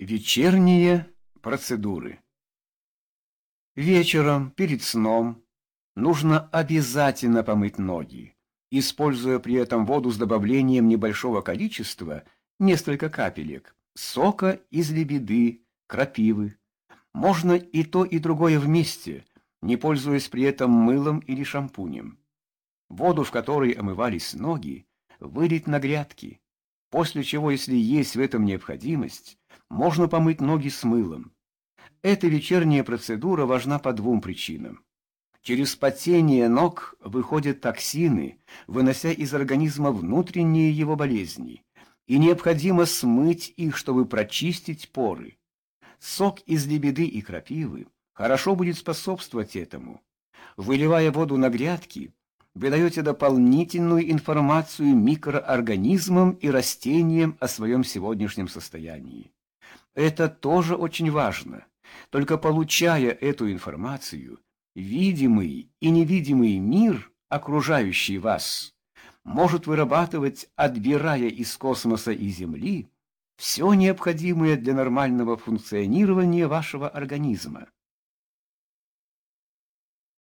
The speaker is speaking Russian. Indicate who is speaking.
Speaker 1: Вечерние процедуры. Вечером, перед сном, нужно обязательно помыть ноги, используя при этом воду с добавлением небольшого количества, несколько капелек, сока из лебеды, крапивы. Можно и то, и другое вместе, не пользуясь при этом мылом или шампунем. Воду, в которой омывались ноги, вылить на грядки, после чего, если есть в этом необходимость, можно помыть ноги с мылом. Эта вечерняя процедура важна по двум причинам. Через потение ног выходят токсины, вынося из организма внутренние его болезни, и необходимо смыть их, чтобы прочистить поры. Сок из лебеды и крапивы хорошо будет способствовать этому. Выливая воду на грядки, вы даете дополнительную информацию микроорганизмам и растениям о своем сегодняшнем состоянии. Это тоже очень важно. Только получая эту информацию, видимый и невидимый мир, окружающий вас, может вырабатывать, отбирая из космоса и Земли, все необходимое для нормального функционирования вашего организма.